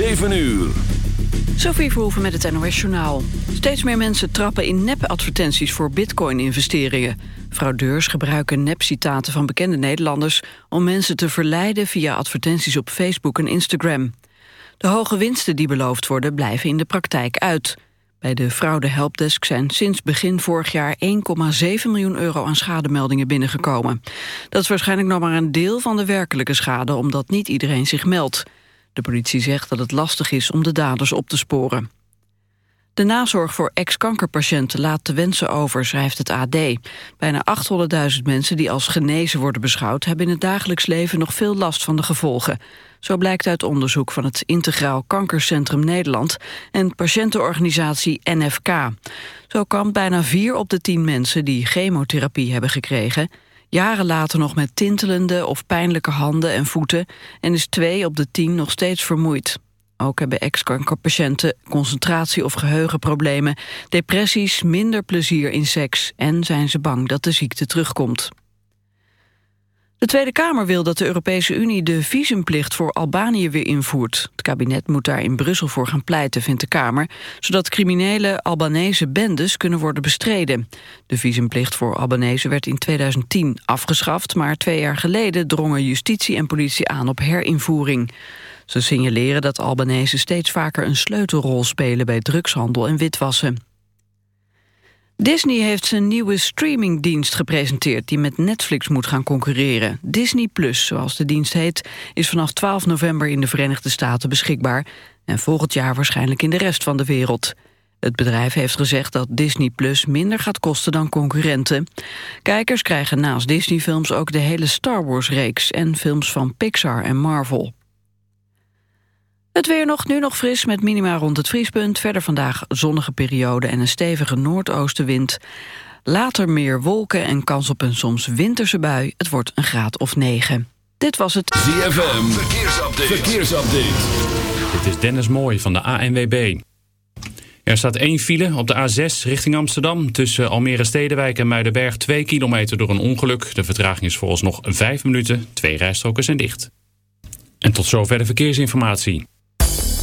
7 uur. Sophie Verhoeven met het NOS-journaal. Steeds meer mensen trappen in nep-advertenties voor bitcoin-investeringen. Fraudeurs gebruiken nep-citaten van bekende Nederlanders... om mensen te verleiden via advertenties op Facebook en Instagram. De hoge winsten die beloofd worden blijven in de praktijk uit. Bij de fraude helpdesk zijn sinds begin vorig jaar 1,7 miljoen euro aan schademeldingen binnengekomen. Dat is waarschijnlijk nog maar een deel van de werkelijke schade, omdat niet iedereen zich meldt. De politie zegt dat het lastig is om de daders op te sporen. De nazorg voor ex-kankerpatiënten laat de wensen over, schrijft het AD. Bijna 800.000 mensen die als genezen worden beschouwd... hebben in het dagelijks leven nog veel last van de gevolgen. Zo blijkt uit onderzoek van het Integraal Kankercentrum Nederland... en patiëntenorganisatie NFK. Zo kan bijna vier op de tien mensen die chemotherapie hebben gekregen... jaren later nog met tintelende of pijnlijke handen en voeten... en is twee op de tien nog steeds vermoeid. Ook hebben ex-kankerpatiënten concentratie- of geheugenproblemen, depressies, minder plezier in seks en zijn ze bang dat de ziekte terugkomt. De Tweede Kamer wil dat de Europese Unie de visumplicht voor Albanië weer invoert. Het kabinet moet daar in Brussel voor gaan pleiten, vindt de Kamer, zodat criminele Albanese bendes kunnen worden bestreden. De visumplicht voor Albanese werd in 2010 afgeschaft, maar twee jaar geleden drongen justitie en politie aan op herinvoering. Ze signaleren dat Albanese steeds vaker een sleutelrol spelen bij drugshandel en witwassen. Disney heeft zijn nieuwe streamingdienst gepresenteerd... die met Netflix moet gaan concurreren. Disney Plus, zoals de dienst heet, is vanaf 12 november in de Verenigde Staten beschikbaar... en volgend jaar waarschijnlijk in de rest van de wereld. Het bedrijf heeft gezegd dat Disney Plus minder gaat kosten dan concurrenten. Kijkers krijgen naast Disney-films ook de hele Star Wars-reeks... en films van Pixar en Marvel. Het weer nog, nu nog fris met minima rond het vriespunt. Verder vandaag zonnige periode en een stevige noordoostenwind. Later meer wolken en kans op een soms winterse bui. Het wordt een graad of 9. Dit was het ZFM, verkeersupdate. verkeersupdate. Dit is Dennis Mooij van de ANWB. Er staat één file op de A6 richting Amsterdam... tussen Almere Stedenwijk en Muidenberg 2 kilometer door een ongeluk. De vertraging is vooralsnog 5 minuten. Twee rijstroken zijn dicht. En tot zover de verkeersinformatie.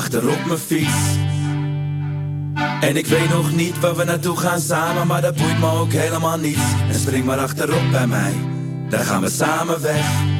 Achterop mijn fiets. En ik weet nog niet waar we naartoe gaan samen, maar dat boeit me ook helemaal niets. En spring maar achterop bij mij, daar gaan we samen weg.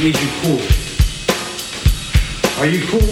need you cool. Are you cool?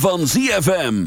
Van ZFM.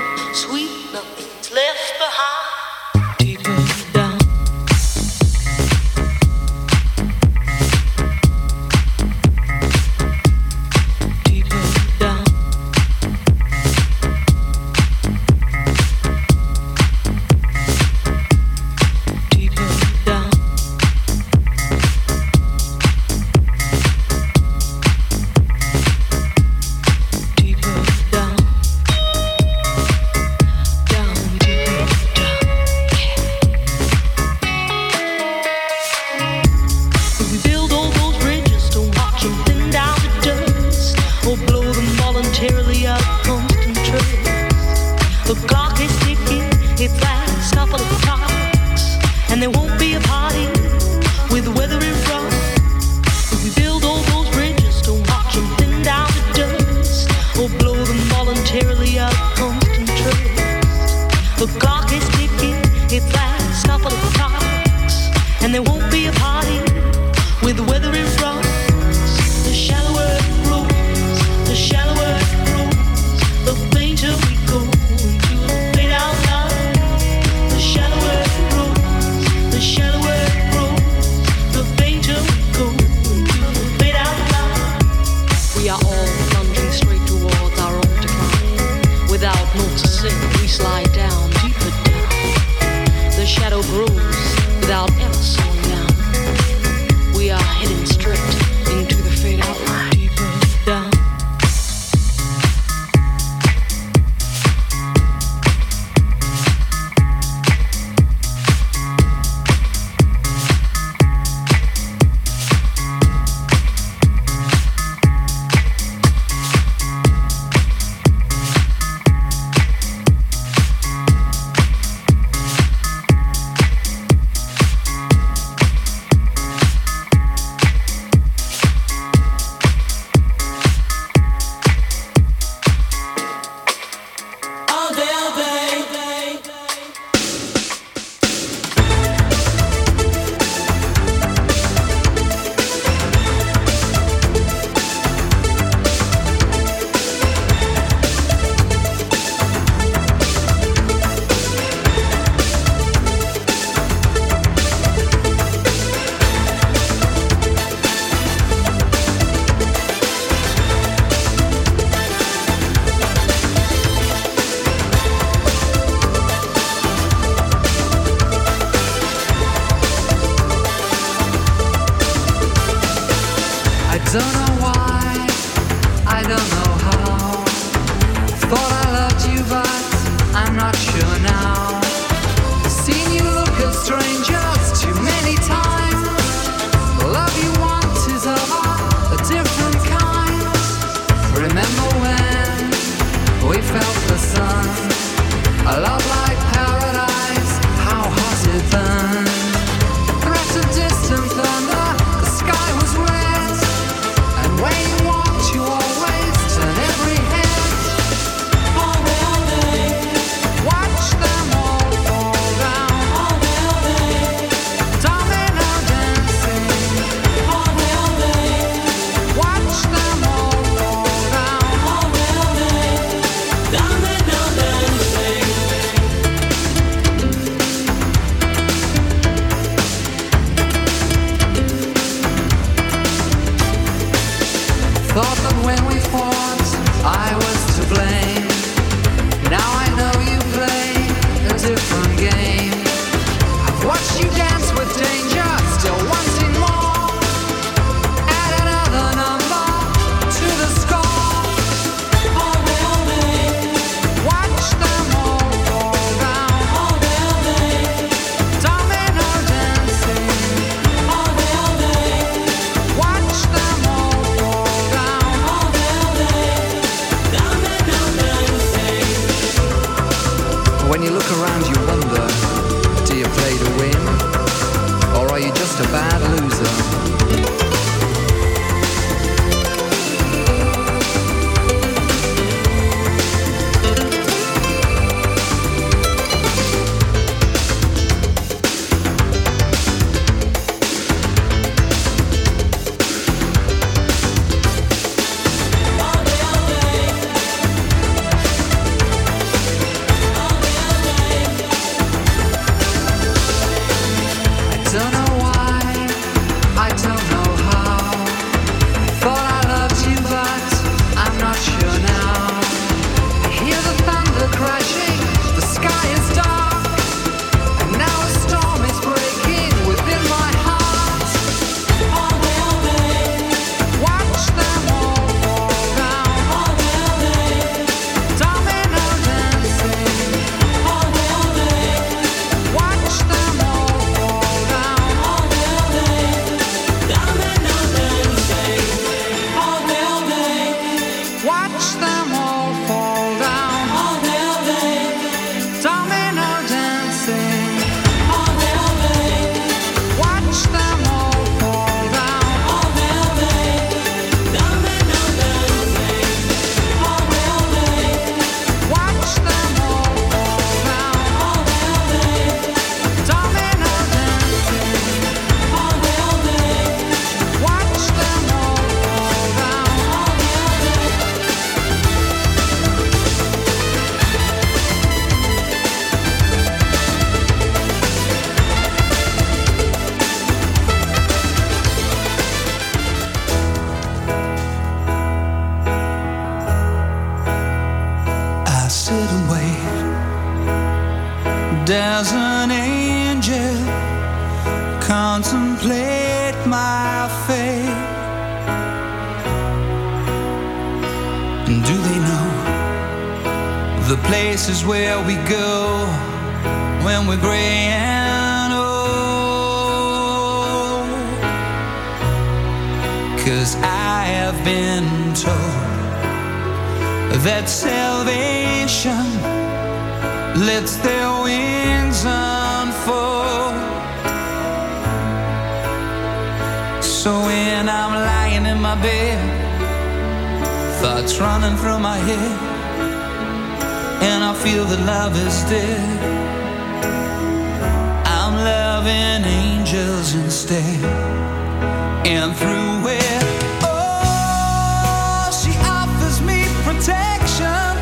and through it. Oh, she offers me protection,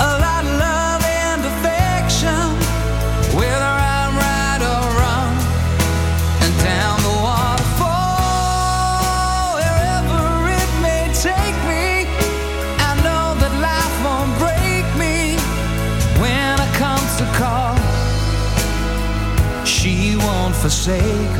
a lot of love and affection, whether I'm right or wrong. And down the waterfall, wherever it may take me, I know that life won't break me when it comes to call. She won't forsake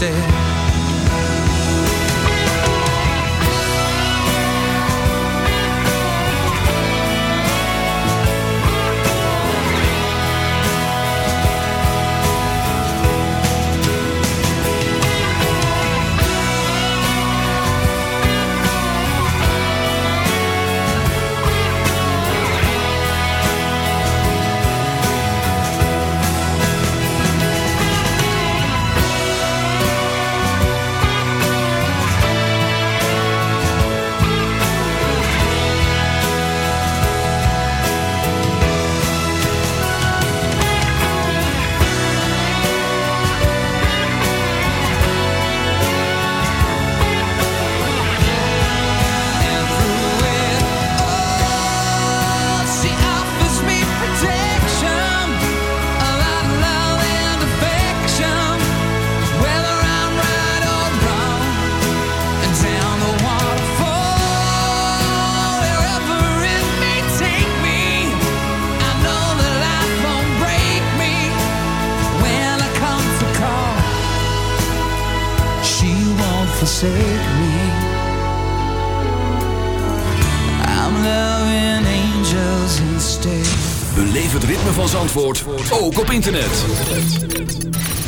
instead internet.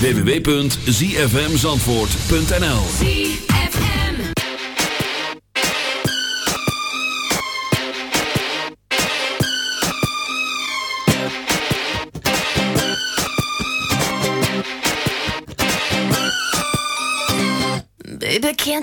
www.zfmzandvoort.nl Baby, can't?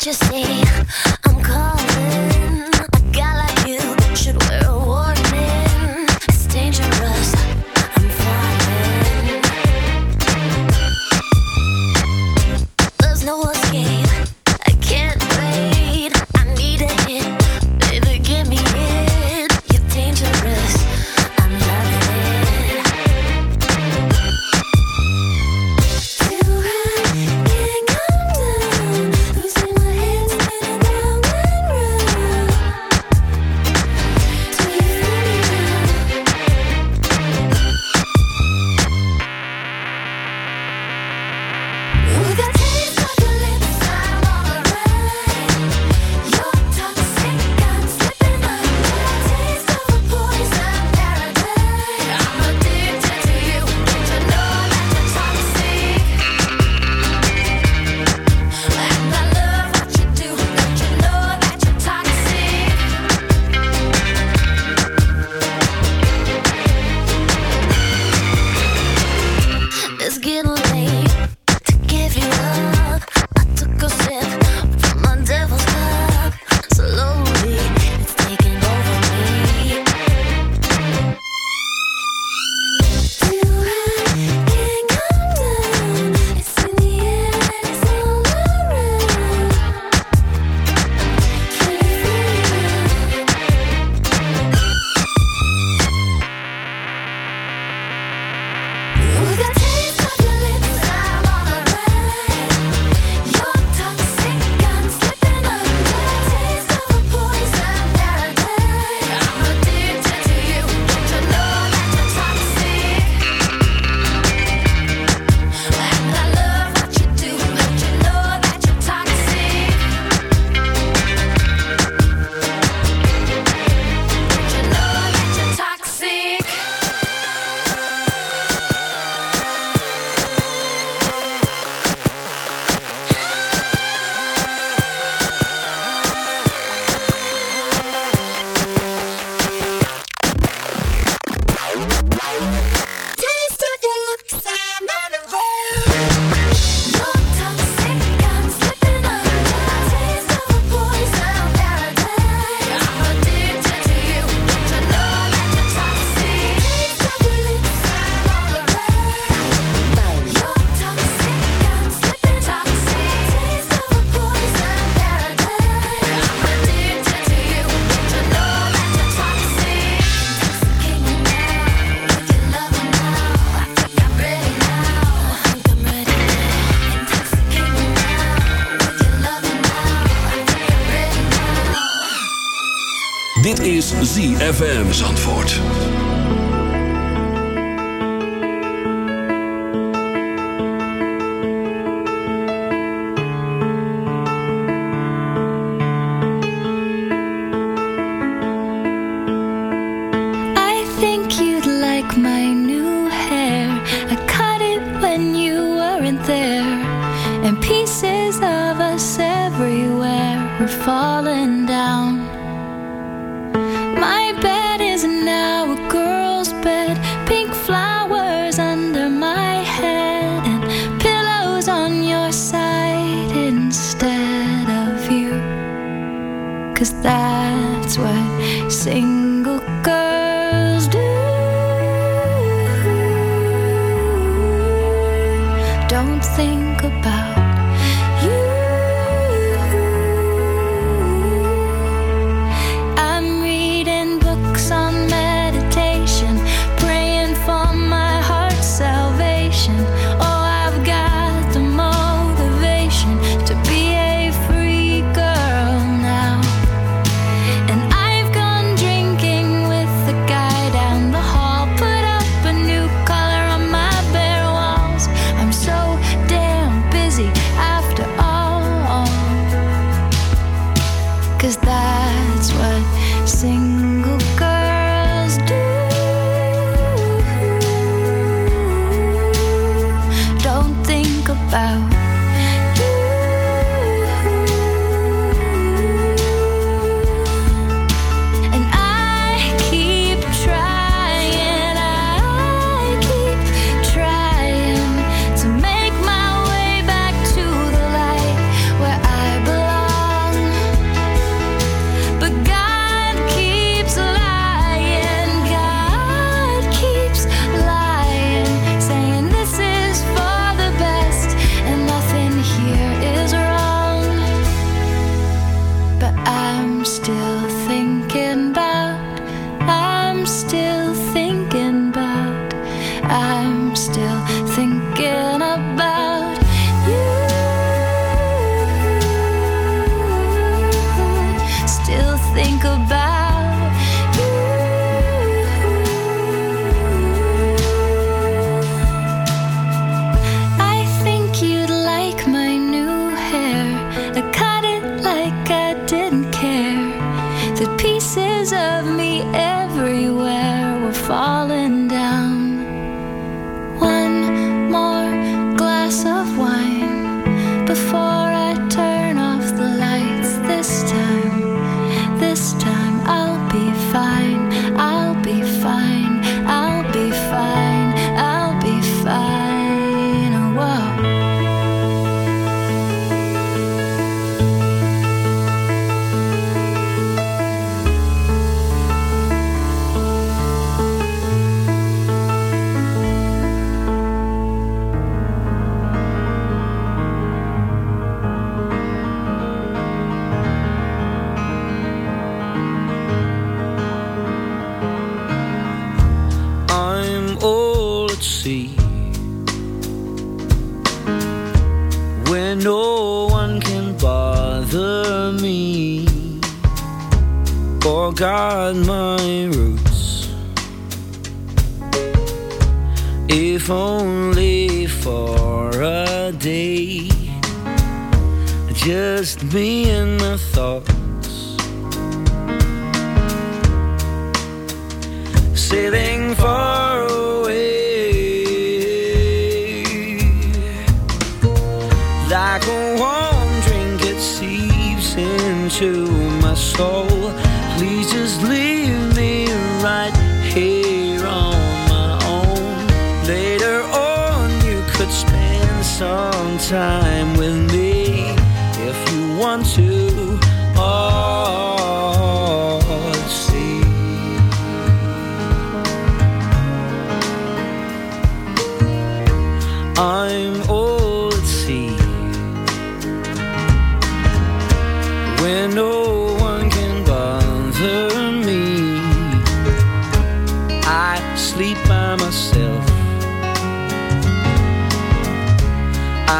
think about.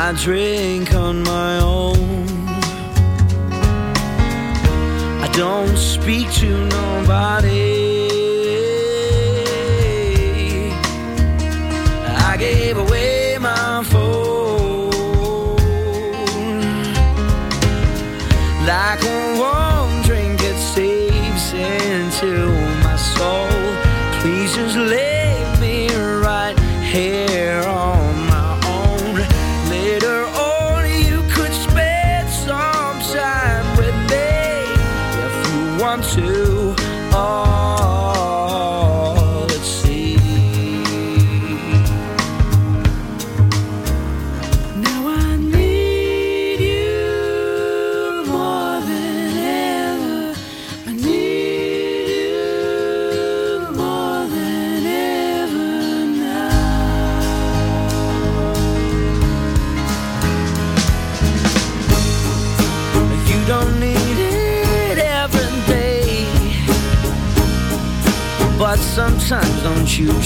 I drink on my own. I don't speak to nobody.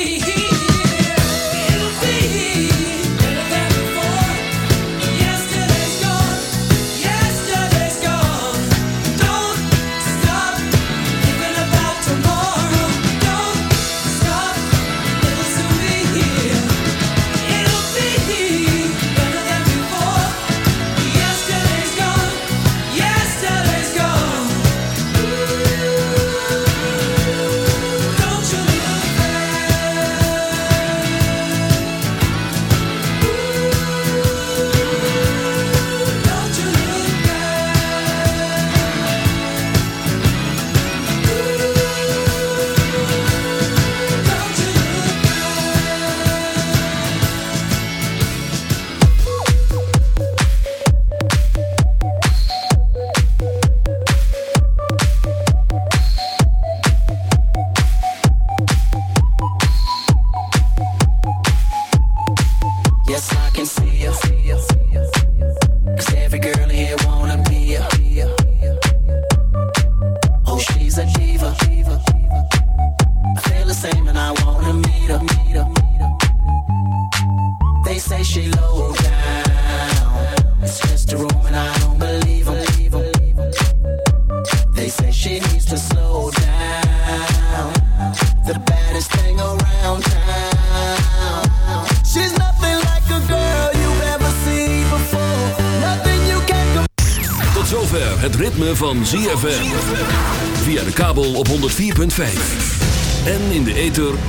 me.